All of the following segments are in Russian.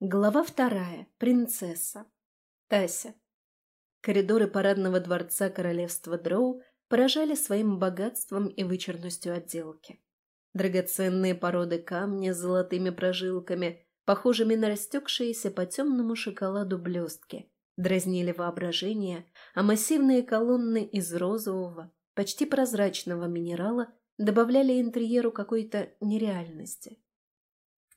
Глава вторая. Принцесса. Тася. Коридоры парадного дворца королевства Дроу поражали своим богатством и вычурностью отделки. Драгоценные породы камня с золотыми прожилками, похожими на растекшиеся по темному шоколаду блестки, дразнили воображение, а массивные колонны из розового, почти прозрачного минерала добавляли интерьеру какой-то нереальности.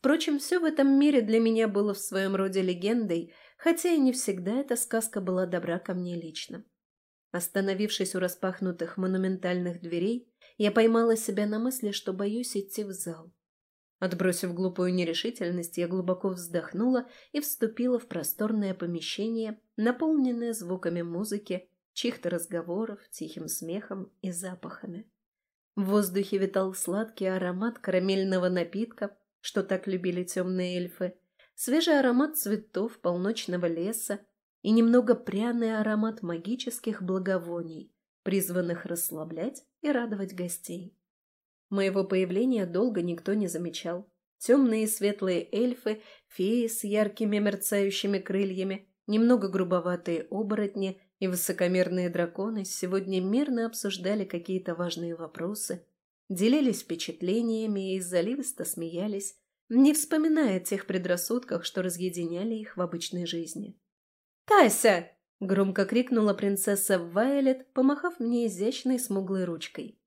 Впрочем, все в этом мире для меня было в своем роде легендой, хотя и не всегда эта сказка была добра ко мне лично. Остановившись у распахнутых монументальных дверей, я поймала себя на мысли, что боюсь идти в зал. Отбросив глупую нерешительность, я глубоко вздохнула и вступила в просторное помещение, наполненное звуками музыки, чьих-то разговоров, тихим смехом и запахами. В воздухе витал сладкий аромат карамельного напитка, что так любили темные эльфы, свежий аромат цветов полночного леса и немного пряный аромат магических благовоний, призванных расслаблять и радовать гостей. Моего появления долго никто не замечал. Темные и светлые эльфы, феи с яркими мерцающими крыльями, немного грубоватые оборотни и высокомерные драконы сегодня мирно обсуждали какие-то важные вопросы, делились впечатлениями и заливисто смеялись, не вспоминая тех предрассудках, что разъединяли их в обычной жизни. «Тася!» — громко крикнула принцесса Вайлет, помахав мне изящной смуглой ручкой.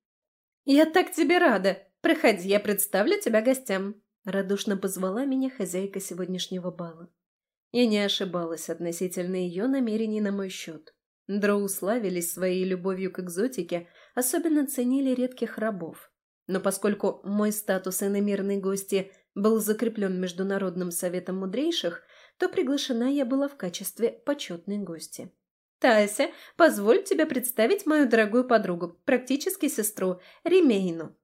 «Я так тебе рада! Проходи, я представлю тебя гостям!» Радушно позвала меня хозяйка сегодняшнего бала. Я не ошибалась относительно ее намерений на мой счет. Дроу славились своей любовью к экзотике, особенно ценили редких рабов. Но поскольку мой статус иномирной гости был закреплен Международным советом мудрейших, то приглашена я была в качестве почетной гости. «Тася, позволь тебе представить мою дорогую подругу, практически сестру, Ремейну.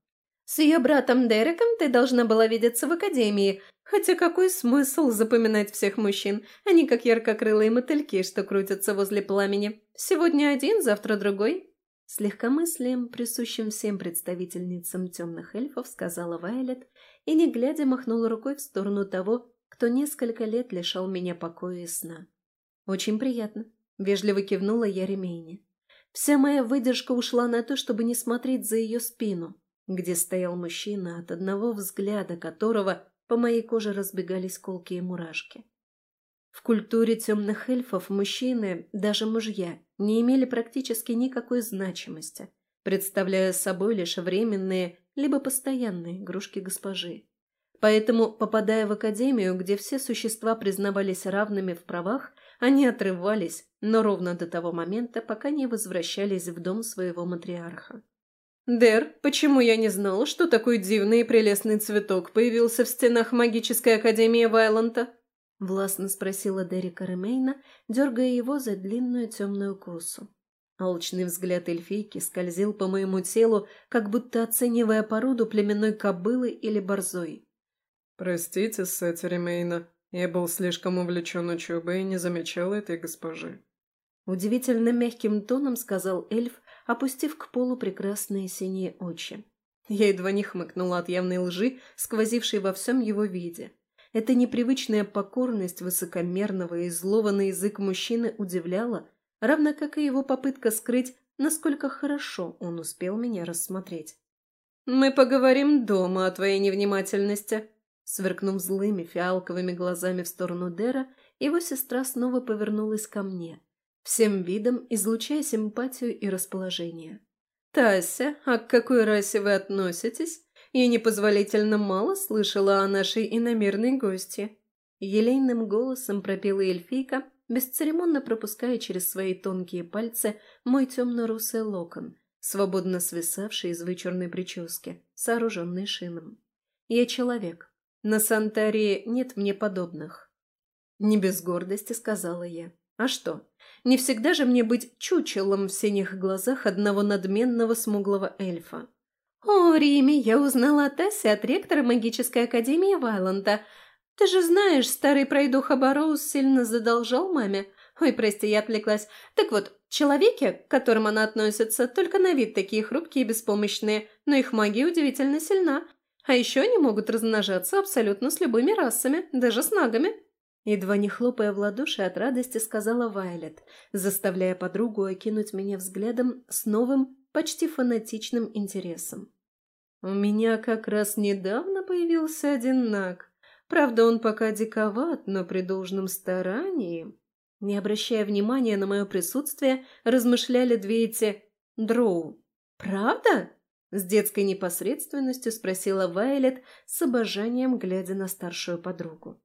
С ее братом Дереком ты должна была видеться в академии, хотя какой смысл запоминать всех мужчин, они как яркокрылые мотыльки, что крутятся возле пламени. Сегодня один, завтра другой». С легкомыслием, присущим всем представительницам темных эльфов, сказала Вайлет и, не глядя, махнула рукой в сторону того, кто несколько лет лишал меня покоя и сна. «Очень приятно», — вежливо кивнула я Ремейне. Вся моя выдержка ушла на то, чтобы не смотреть за ее спину, где стоял мужчина, от одного взгляда которого по моей коже разбегались колки и мурашки. В культуре темных эльфов мужчины, даже мужья, не имели практически никакой значимости, представляя собой лишь временные либо постоянные игрушки госпожи. Поэтому, попадая в академию, где все существа признавались равными в правах, они отрывались, но ровно до того момента, пока не возвращались в дом своего матриарха. «Дэр, почему я не знала, что такой дивный и прелестный цветок появился в стенах магической академии Вайланта?» — властно спросила Дерека Ремейна, дергая его за длинную темную косу. Алчный взгляд эльфийки скользил по моему телу, как будто оценивая породу племенной кобылы или борзой. «Простите, Сетти Ремейна, я был слишком увлечен учебой и не замечал этой госпожи». Удивительно мягким тоном сказал эльф, опустив к полу прекрасные синие очи. Я едва не хмыкнула от явной лжи, сквозившей во всем его виде. Эта непривычная покорность высокомерного и злого на язык мужчины удивляла, равно как и его попытка скрыть, насколько хорошо он успел меня рассмотреть. «Мы поговорим дома о твоей невнимательности», Сверкнув злыми фиалковыми глазами в сторону Дера, его сестра снова повернулась ко мне, всем видом излучая симпатию и расположение. «Тася, а к какой расе вы относитесь? Я непозволительно мало слышала о нашей иномерной гости». Елейным голосом пропела эльфийка, бесцеремонно пропуская через свои тонкие пальцы мой темно-русый локон, свободно свисавший из вычурной прически, сооруженный шином. «Я человек. На Сантарии нет мне подобных». Не без гордости сказала я. «А что, не всегда же мне быть чучелом в синих глазах одного надменного смуглого эльфа?» «О, Риме, я узнала о Тессе от ректора магической академии Вайланда. Ты же знаешь, старый пройдуха Бароуз сильно задолжал маме. Ой, прости, я отвлеклась. Так вот, человеки, к которым она относится, только на вид такие хрупкие и беспомощные, но их магия удивительно сильна. А еще они могут размножаться абсолютно с любыми расами, даже с нагами». Едва не хлопая в ладоши от радости, сказала Вайлет, заставляя подругу окинуть меня взглядом с новым, почти фанатичным интересом. «У меня как раз недавно появился один наг. Правда, он пока диковат, но при должном старании...» Не обращая внимания на мое присутствие, размышляли две эти дроу. «Правда?» — с детской непосредственностью спросила Вайлет, с обожанием глядя на старшую подругу.